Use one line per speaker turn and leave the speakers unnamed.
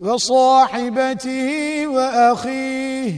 وصاحبته وأخيه